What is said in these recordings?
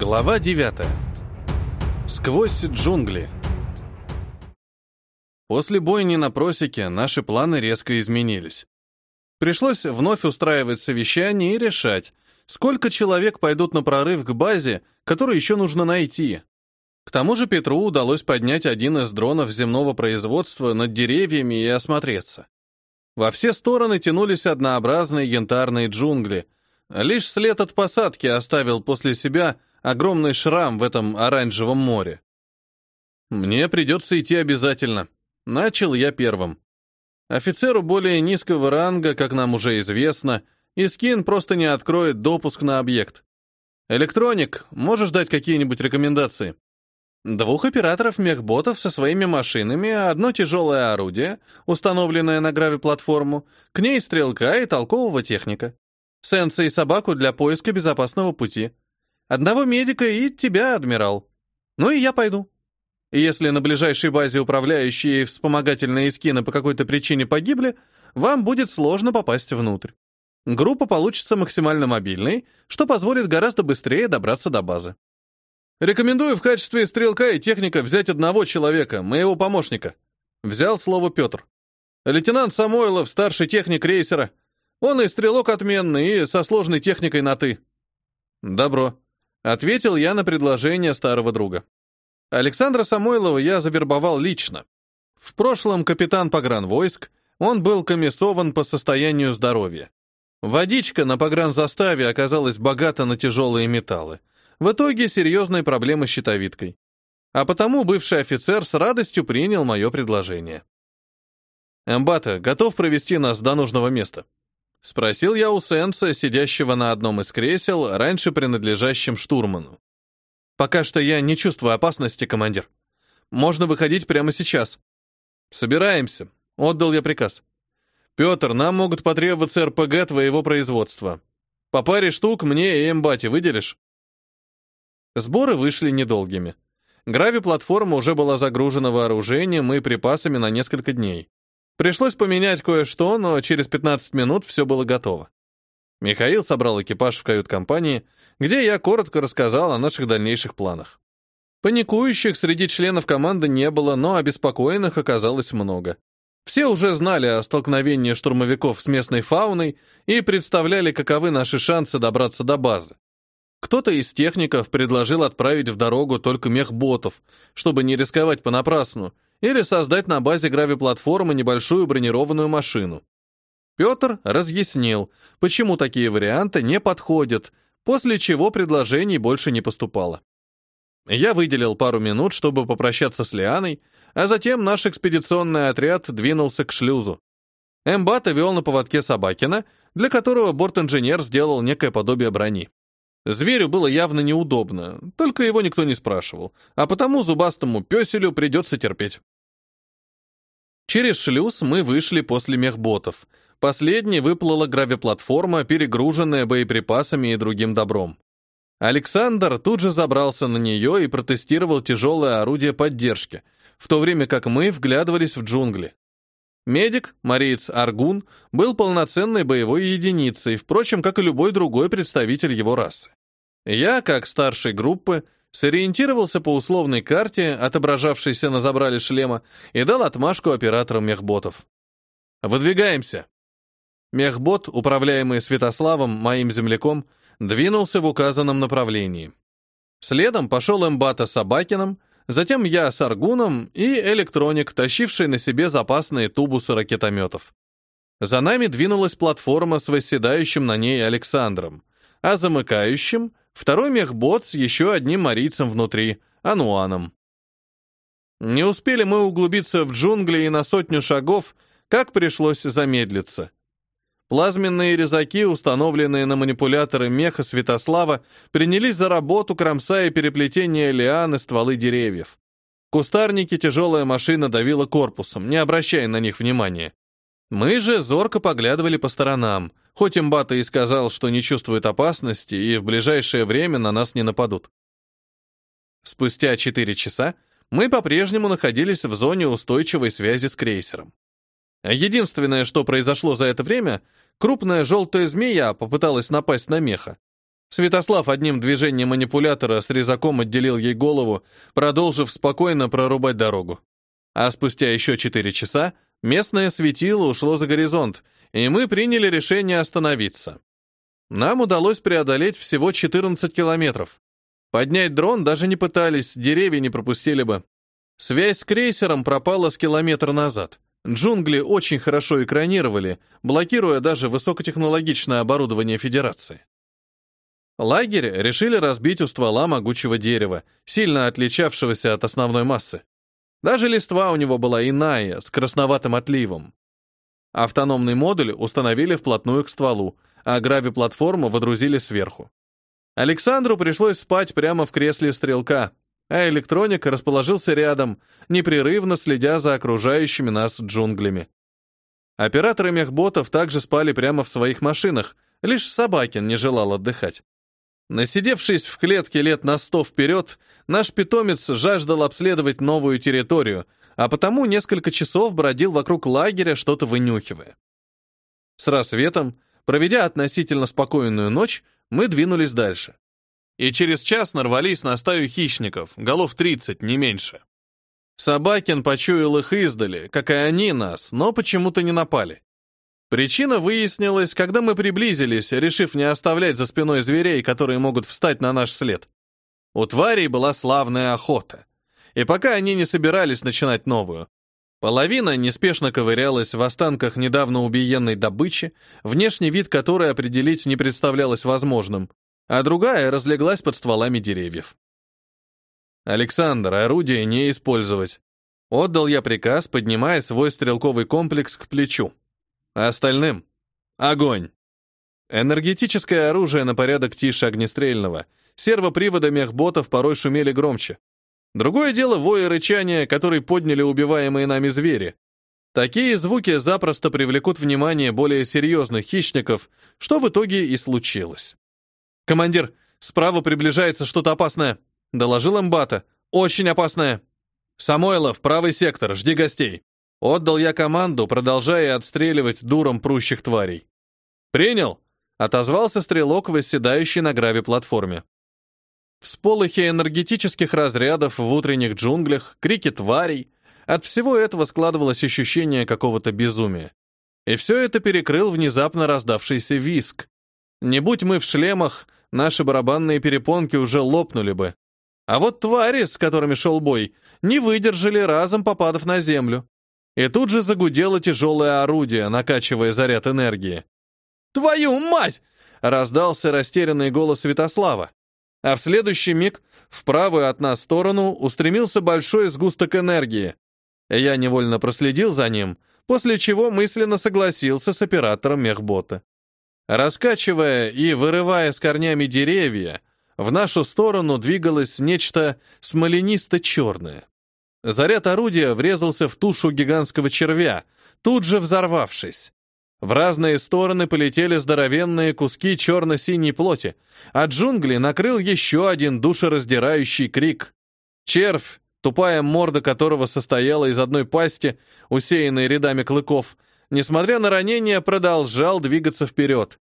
Глава 9. Сквозь джунгли. После бойни на просеке наши планы резко изменились. Пришлось вновь устраивать совещание и решать, сколько человек пойдут на прорыв к базе, которую еще нужно найти. К тому же Петру удалось поднять один из дронов земного производства над деревьями и осмотреться. Во все стороны тянулись однообразные янтарные джунгли. Лишь след от посадки оставил после себя огромный шрам в этом оранжевом море. Мне придется идти обязательно. Начал я первым. Офицеру более низкого ранга, как нам уже известно, Искин просто не откроет допуск на объект. Электроник, можешь дать какие-нибудь рекомендации? Двух операторов мехботов со своими машинами, одно тяжелое орудие, установленное на грави-платформу, к ней стрелка и толкового техника. Сенса и собаку для поиска безопасного пути. Одного медика и тебя, адмирал. Ну и я пойду. Если на ближайшей базе управляющие и вспомогательные скины по какой-то причине погибли, вам будет сложно попасть внутрь. Группа получится максимально мобильной, что позволит гораздо быстрее добраться до базы. Рекомендую в качестве стрелка и техника взять одного человека, моего помощника. Взял слово Петр. Лейтенант Самойлов, старший техник рейсера. Он и стрелок отменный, и со сложной техникой на «ты». Добро. Ответил я на предложение старого друга. Александра Самойлова я завербовал лично. В прошлом капитан погранвойск, он был комиссован по состоянию здоровья. Водичка на погранзаставе оказалась богата на тяжелые металлы. В итоге серьезные проблемы с щитовидкой. А потому бывший офицер с радостью принял мое предложение. «Эмбата, готов провести нас до нужного места?» Спросил я у Сенса, сидящего на одном из кресел, раньше принадлежащим штурману. «Пока что я не чувствую опасности, командир. Можно выходить прямо сейчас». «Собираемся», — отдал я приказ. «Петр, нам могут потребоваться РПГ твоего производства. По паре штук мне и эмбате выделишь?» Сборы вышли недолгими. Грави-платформа уже была загружена вооружением и припасами на несколько дней. Пришлось поменять кое-что, но через 15 минут все было готово. Михаил собрал экипаж в кают-компании, где я коротко рассказал о наших дальнейших планах. Паникующих среди членов команды не было, но обеспокоенных оказалось много. Все уже знали о столкновении штурмовиков с местной фауной и представляли, каковы наши шансы добраться до базы. Кто-то из техников предложил отправить в дорогу только мехботов, чтобы не рисковать понапрасну, или создать на базе грави-платформы небольшую бронированную машину. Петр разъяснил, почему такие варианты не подходят, после чего предложений больше не поступало. Я выделил пару минут, чтобы попрощаться с Лианой, а затем наш экспедиционный отряд двинулся к шлюзу. Эмбата вел на поводке Собакина, для которого борт-инженер сделал некое подобие брони. Зверю было явно неудобно, только его никто не спрашивал, а потому зубастому пёселю придется терпеть. Через шлюз мы вышли после мехботов. Последней выплыла гравиплатформа, перегруженная боеприпасами и другим добром. Александр тут же забрался на нее и протестировал тяжелое орудие поддержки, в то время как мы вглядывались в джунгли. Медик, Мариец Аргун, был полноценной боевой единицей, впрочем, как и любой другой представитель его расы. Я, как старший группы, сориентировался по условной карте, отображавшейся на забрале шлема, и дал отмашку операторам мехботов. «Выдвигаемся!» Мехбот, управляемый Святославом, моим земляком, двинулся в указанном направлении. Следом пошел Эмбата с Собакиным, затем я с Аргуном и электроник, тащивший на себе запасные тубусы ракетометов. За нами двинулась платформа с восседающим на ней Александром, а замыкающим Второй мехбот с еще одним марийцем внутри, Ануаном. Не успели мы углубиться в джунгли и на сотню шагов, как пришлось замедлиться. Плазменные резаки, установленные на манипуляторы меха Святослава, принялись за работу, кромсая переплетение лиан и стволы деревьев. Кустарники тяжелая машина давила корпусом, не обращая на них внимания. Мы же зорко поглядывали по сторонам, хоть имбата и сказал, что не чувствует опасности и в ближайшее время на нас не нападут. Спустя 4 часа мы по-прежнему находились в зоне устойчивой связи с крейсером. Единственное, что произошло за это время, крупная желтая змея попыталась напасть на меха. Святослав одним движением манипулятора с резаком отделил ей голову, продолжив спокойно прорубать дорогу. А спустя еще четыре часа местное светило ушло за горизонт, и мы приняли решение остановиться. Нам удалось преодолеть всего 14 километров. Поднять дрон даже не пытались, деревья не пропустили бы. Связь с крейсером пропала с километра назад. Джунгли очень хорошо экранировали, блокируя даже высокотехнологичное оборудование Федерации. Лагерь решили разбить у ствола могучего дерева, сильно отличавшегося от основной массы. Даже листва у него была иная, с красноватым отливом. Автономный модуль установили вплотную к стволу, а грави-платформу водрузили сверху. Александру пришлось спать прямо в кресле стрелка, а электроник расположился рядом, непрерывно следя за окружающими нас джунглями. Операторы мехботов также спали прямо в своих машинах, лишь Собакин не желал отдыхать. Насидевшись в клетке лет на сто вперед, наш питомец жаждал обследовать новую территорию, а потому несколько часов бродил вокруг лагеря, что-то вынюхивая. С рассветом, проведя относительно спокойную ночь, мы двинулись дальше. И через час нарвались на стаю хищников, голов 30, не меньше. Собакин почуял их издали, как и они нас, но почему-то не напали. Причина выяснилась, когда мы приблизились, решив не оставлять за спиной зверей, которые могут встать на наш след. У тварей была славная охота. И пока они не собирались начинать новую, половина неспешно ковырялась в останках недавно убиенной добычи, внешний вид которой определить не представлялось возможным, а другая разлеглась под стволами деревьев. «Александр, орудие не использовать». Отдал я приказ, поднимая свой стрелковый комплекс к плечу. А остальным — огонь. Энергетическое оружие на порядок тише огнестрельного. Сервоприводы мехботов порой шумели громче. Другое дело вой и рычание, которые подняли убиваемые нами звери. Такие звуки запросто привлекут внимание более серьезных хищников, что в итоге и случилось. «Командир, справа приближается что-то опасное», — доложил Эмбата. «Очень опасное». «Самойлов, правый сектор, жди гостей». Отдал я команду, продолжая отстреливать дуром прущих тварей. «Принял!» — отозвался стрелок, восседающий на граве-платформе. Всполохи энергетических разрядов в утренних джунглях, крики тварей — от всего этого складывалось ощущение какого-то безумия. И все это перекрыл внезапно раздавшийся виск. Не будь мы в шлемах, наши барабанные перепонки уже лопнули бы. А вот твари, с которыми шел бой, не выдержали, разом попадав на землю. И тут же загудело тяжелое орудие, накачивая заряд энергии. «Твою мать!» — раздался растерянный голос Святослава. А в следующий миг в правую от нас сторону устремился большой сгусток энергии. Я невольно проследил за ним, после чего мысленно согласился с оператором мехбота. Раскачивая и вырывая с корнями деревья, в нашу сторону двигалось нечто смоленисто-черное. Заряд орудия врезался в тушу гигантского червя, тут же взорвавшись. В разные стороны полетели здоровенные куски черно-синей плоти, а джунгли накрыл еще один душераздирающий крик. Червь, тупая морда которого состояла из одной пасти, усеянной рядами клыков, несмотря на ранения, продолжал двигаться вперед.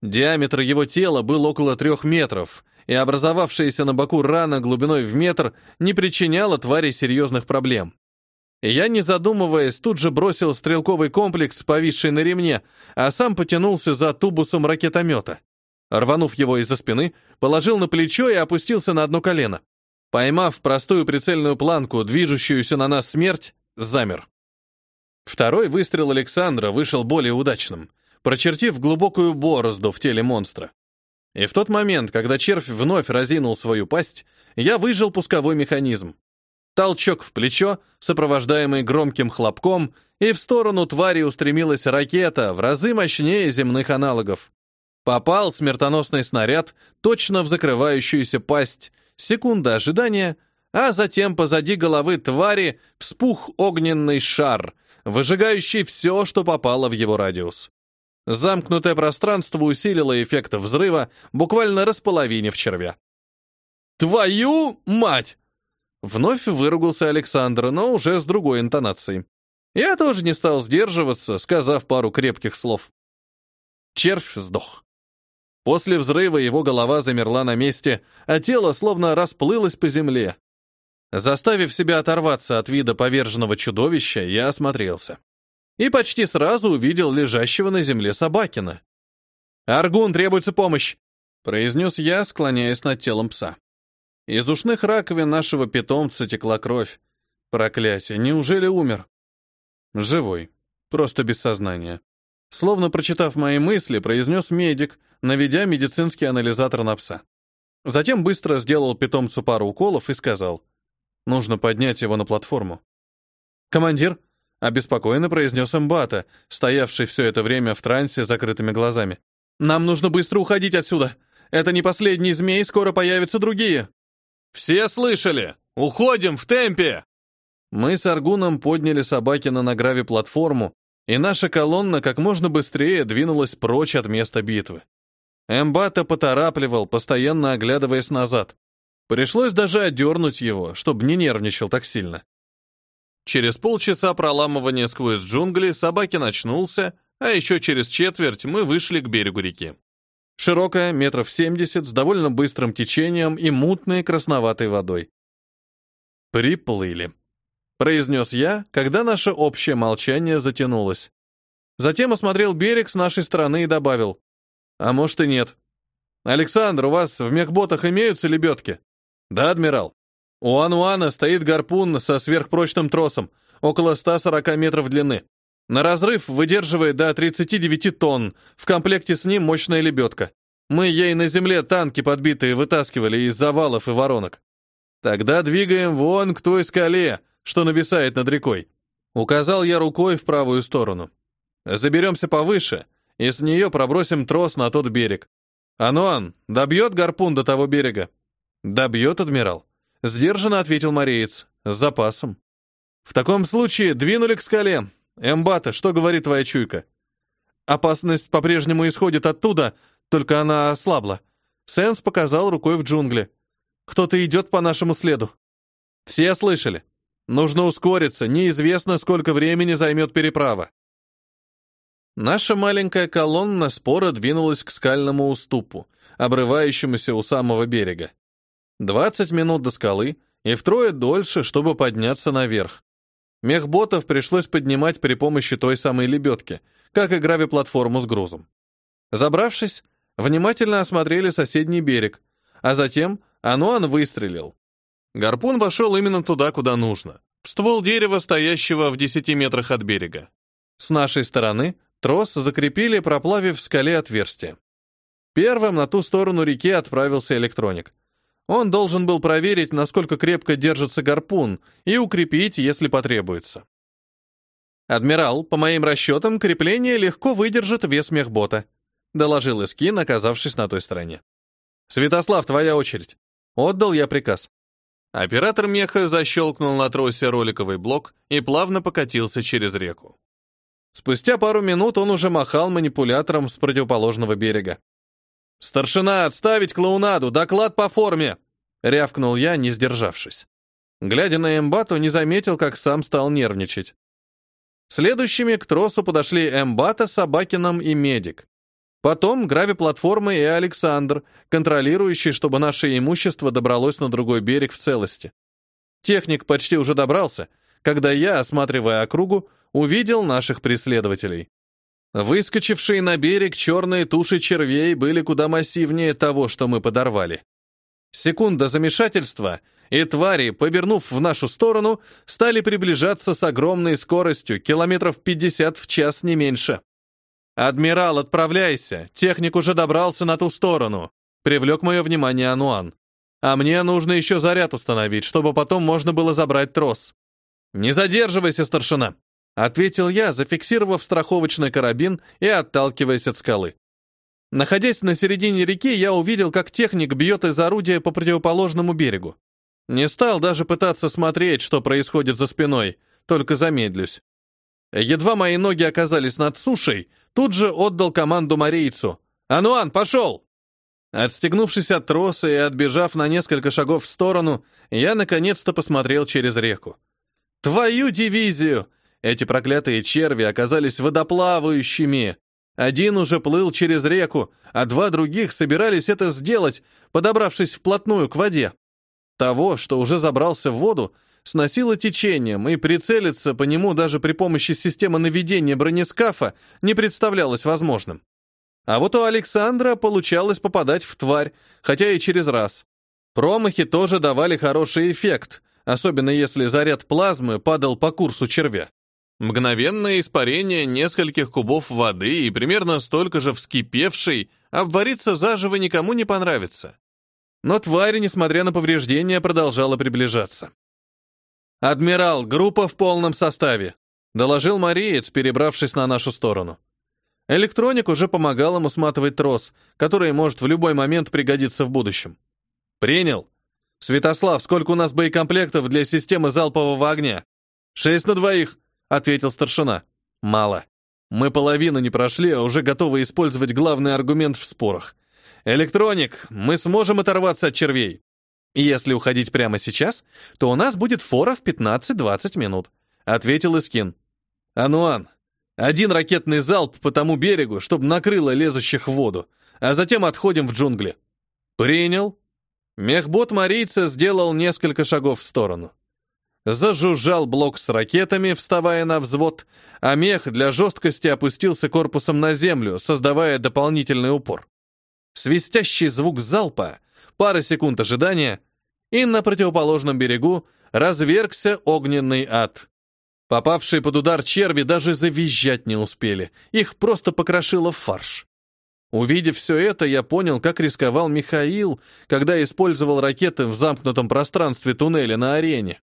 Диаметр его тела был около трех метров, и образовавшаяся на боку рана глубиной в метр не причиняла твари серьезных проблем. Я, не задумываясь, тут же бросил стрелковый комплекс, повисший на ремне, а сам потянулся за тубусом ракетомета. Рванув его из-за спины, положил на плечо и опустился на одно колено. Поймав простую прицельную планку, движущуюся на нас смерть, замер. Второй выстрел Александра вышел более удачным, прочертив глубокую борозду в теле монстра. И в тот момент, когда червь вновь разинул свою пасть, я выжил пусковой механизм. Толчок в плечо, сопровождаемый громким хлопком, и в сторону твари устремилась ракета в разы мощнее земных аналогов. Попал смертоносный снаряд точно в закрывающуюся пасть. Секунда ожидания, а затем позади головы твари вспух огненный шар, выжигающий все, что попало в его радиус. Замкнутое пространство усилило эффект взрыва, буквально располовинив червя. «Твою мать!» Вновь выругался Александр, но уже с другой интонацией. Я тоже не стал сдерживаться, сказав пару крепких слов. Червь сдох. После взрыва его голова замерла на месте, а тело словно расплылось по земле. Заставив себя оторваться от вида поверженного чудовища, я осмотрелся. И почти сразу увидел лежащего на земле Собакина. «Аргун, требуется помощь!» — произнес я, склоняясь над телом пса. Из ушных раковин нашего питомца текла кровь. Проклятие, неужели умер? Живой, просто без сознания. Словно прочитав мои мысли, произнес медик, наведя медицинский анализатор на пса. Затем быстро сделал питомцу пару уколов и сказал, нужно поднять его на платформу. «Командир», — обеспокоенно произнес Эмбата, стоявший все это время в трансе с закрытыми глазами, «нам нужно быстро уходить отсюда. Это не последний змей, скоро появятся другие». «Все слышали? Уходим в темпе!» Мы с Аргуном подняли Собакина на грави-платформу, и наша колонна как можно быстрее двинулась прочь от места битвы. Эмбата поторапливал, постоянно оглядываясь назад. Пришлось даже одернуть его, чтобы не нервничал так сильно. Через полчаса проламывания сквозь джунгли Собакин очнулся, а еще через четверть мы вышли к берегу реки. Широкая, метров семьдесят, с довольно быстрым течением и мутной красноватой водой. «Приплыли», — произнес я, когда наше общее молчание затянулось. Затем осмотрел берег с нашей стороны и добавил. А может и нет. Александр, у вас в мехботах имеются лебедки? Да, адмирал. У Ануана стоит гарпун со сверхпрочным тросом, около 140 метров длины. На разрыв выдерживает до 39 тонн, в комплекте с ним мощная лебедка. Мы ей на земле танки подбитые вытаскивали из завалов и воронок. Тогда двигаем вон к той скале, что нависает над рекой. Указал я рукой в правую сторону. Заберемся повыше, и с нее пробросим трос на тот берег. Ануан, добьет гарпун до того берега? Добьет, адмирал. Сдержанно ответил мореец. С запасом. В таком случае двинули к скале. Эмбата, что говорит твоя чуйка? Опасность по-прежнему исходит оттуда, только она ослабла. Сенс показал рукой в джунгли. Кто-то идет по нашему следу. Все слышали? Нужно ускориться, неизвестно, сколько времени займет переправа. Наша маленькая колонна споро двинулась к скальному уступу, обрывающемуся у самого берега. 20 минут до скалы и втрое дольше, чтобы подняться наверх. Мехботов пришлось поднимать при помощи той самой лебедки, как и грави-платформу с грузом. Забравшись, внимательно осмотрели соседний берег, а затем Ануан выстрелил. Гарпун вошел именно туда, куда нужно, в ствол дерева, стоящего в 10 метрах от берега. С нашей стороны Трос закрепили, проплавив в скале отверстие. Первым на ту сторону реки отправился электроник. Он должен был проверить, насколько крепко держится гарпун, и укрепить, если потребуется. «Адмирал, по моим расчетам, крепление легко выдержит вес мехбота», доложил Искин, оказавшись на той стороне. «Святослав, твоя очередь». Отдал я приказ. Оператор меха защелкнул на тросе роликовый блок и плавно покатился через реку. Спустя пару минут он уже махал манипулятором с противоположного берега. «Старшина, отставить клоунаду! Доклад по форме!» — рявкнул я, не сдержавшись. Глядя на Эмбату, не заметил, как сам стал нервничать. Следующими к тросу подошли Эмбата, Собакином и Медик. Потом грави-платформы и Александр, контролирующий, чтобы наше имущество добралось на другой берег в целости. Техник почти уже добрался, когда я, осматривая округу, увидел наших преследователей. Выскочившие на берег черные туши червей были куда массивнее того, что мы подорвали. Секунда замешательства, и твари, повернув в нашу сторону, стали приближаться с огромной скоростью, километров 50 в час не меньше. «Адмирал, отправляйся! Техник уже добрался на ту сторону!» Привлек мое внимание Ануан. «А мне нужно еще заряд установить, чтобы потом можно было забрать трос». «Не задерживайся, старшина!» Ответил я, зафиксировав страховочный карабин и отталкиваясь от скалы. Находясь на середине реки, я увидел, как техник бьет из орудия по противоположному берегу. Не стал даже пытаться смотреть, что происходит за спиной, только замедлюсь. Едва мои ноги оказались над сушей, тут же отдал команду морейцу. «Ануан, пошел!» Отстегнувшись от троса и отбежав на несколько шагов в сторону, я наконец-то посмотрел через реку. «Твою дивизию! Эти проклятые черви оказались водоплавающими. Один уже плыл через реку, а два других собирались это сделать, подобравшись вплотную к воде. Того, что уже забрался в воду, сносило течением, и прицелиться по нему даже при помощи системы наведения бронескафа не представлялось возможным. А вот у Александра получалось попадать в тварь, хотя и через раз. Промахи тоже давали хороший эффект, особенно если заряд плазмы падал по курсу червя. Мгновенное испарение нескольких кубов воды и примерно столько же вскипевшей обвариться заживо никому не понравится. Но тварь, несмотря на повреждения, продолжала приближаться. «Адмирал, группа в полном составе», — доложил Мариец, перебравшись на нашу сторону. Электроник уже помогал ему сматывать трос, который может в любой момент пригодиться в будущем. «Принял. Святослав, сколько у нас боекомплектов для системы залпового огня?» «Шесть на двоих», — ответил старшина. «Мало. Мы половину не прошли, а уже готовы использовать главный аргумент в спорах. Электроник, мы сможем оторваться от червей. Если уходить прямо сейчас, то у нас будет фора в 15-20 минут», — ответил Искин. «Ануан, один ракетный залп по тому берегу, чтобы накрыло лезущих в воду, а затем отходим в джунгли». «Принял». Мехбот Марийца сделал несколько шагов в сторону. Зажужжал блок с ракетами, вставая на взвод, а мех для жесткости опустился корпусом на землю, создавая дополнительный упор. Свистящий звук залпа, пара секунд ожидания, и на противоположном берегу развергся огненный ад. Попавшие под удар черви даже завизжать не успели, их просто покрошило в фарш. Увидев все это, я понял, как рисковал Михаил, когда использовал ракеты в замкнутом пространстве туннеля на арене.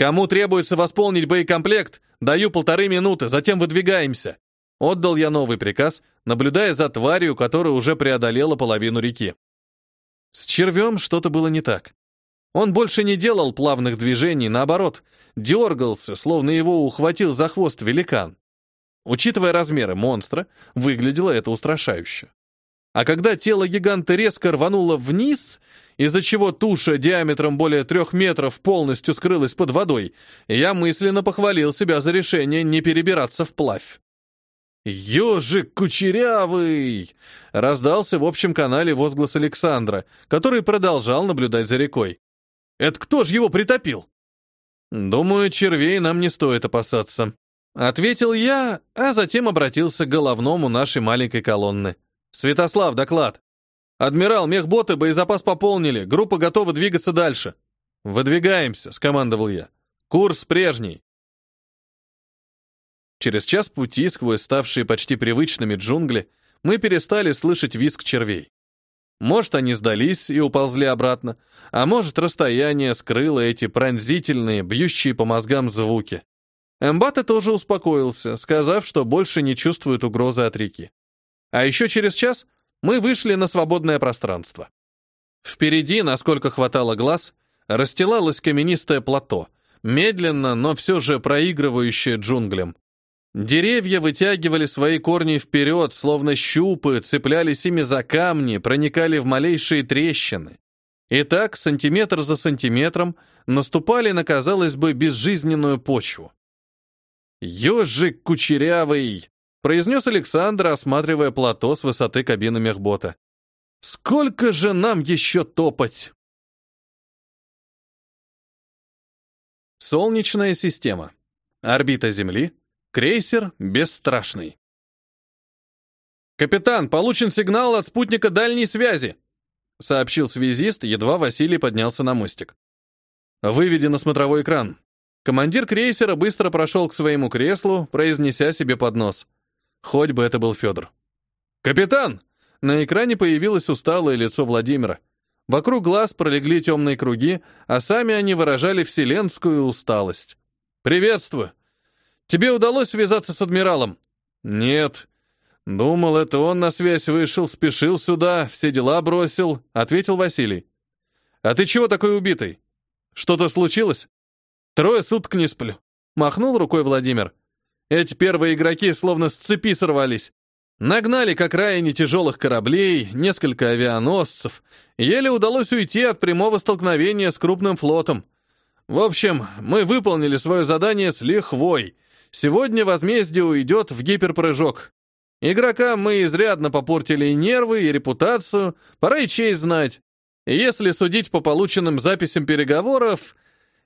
«Кому требуется восполнить боекомплект, даю полторы минуты, затем выдвигаемся», Отдал я новый приказ, наблюдая за тварью, которая уже преодолела половину реки. С червем что-то было не так. Он больше не делал плавных движений, наоборот, дергался, словно его ухватил за хвост великан. Учитывая размеры монстра, выглядело это устрашающе. А когда тело гиганта резко рвануло вниз, из-за чего туша диаметром более трех метров полностью скрылась под водой, я мысленно похвалил себя за решение не перебираться вплавь. «Ежик кучерявый!» — раздался в общем канале возглас Александра, который продолжал наблюдать за рекой. «Это кто ж его притопил?» «Думаю, червей нам не стоит опасаться», — ответил я, а затем обратился к головному нашей маленькой колонны. «Святослав, доклад. Адмирал, мехботы, боезапас пополнили, группа готова двигаться дальше». «Выдвигаемся», — скомандовал я. «Курс прежний». Через час пути сквозь ставшие почти привычными джунгли мы перестали слышать визг червей. Может, они сдались и уползли обратно, а может, расстояние скрыло эти пронзительные, бьющие по мозгам звуки. Эмбата тоже успокоился, сказав, что больше не чувствует угрозы от реки. А еще через час мы вышли на свободное пространство. Впереди, насколько хватало глаз, расстилалось каменистое плато, медленно, но все же проигрывающее джунглям. Деревья вытягивали свои корни вперед, словно щупы, цеплялись ими за камни, проникали в малейшие трещины. И так, сантиметр за сантиметром, наступали на, казалось бы, безжизненную почву. «Ежик кучерявый!» — произнес Александр, осматривая плато с высоты кабины мехбота. «Сколько же нам еще топать?» Солнечная система. Орбита Земли. Крейсер «Бесстрашный». «Капитан, получен сигнал от спутника дальней связи», сообщил связист, едва Василий поднялся на мостик. «Выведи на смотровой экран». Командир крейсера быстро прошел к своему креслу, произнеся себе под нос. Хоть бы это был Федор. «Капитан!» На экране появилось усталое лицо Владимира. Вокруг глаз пролегли темные круги, а сами они выражали вселенскую усталость. «Приветствую!» Тебе удалось связаться с адмиралом? Нет. Думал, это он на связь вышел, спешил сюда, все дела бросил, ответил Василий. А ты чего такой убитый? Что-то случилось? Трое суток не сплю. Махнул рукой Владимир. Эти первые игроки словно с цепи сорвались. Нагнали как окраине тяжелых кораблей, несколько авианосцев. Еле удалось уйти от прямого столкновения с крупным флотом. В общем, мы выполнили свое задание с лихвой. Сегодня возмездие уйдет в гиперпрыжок. Игрокам мы изрядно попортили и нервы, и репутацию, пора и честь знать. Если судить по полученным записям переговоров,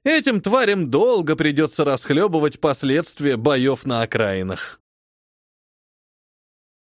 этим тварям долго придется расхлебывать последствия боев на окраинах.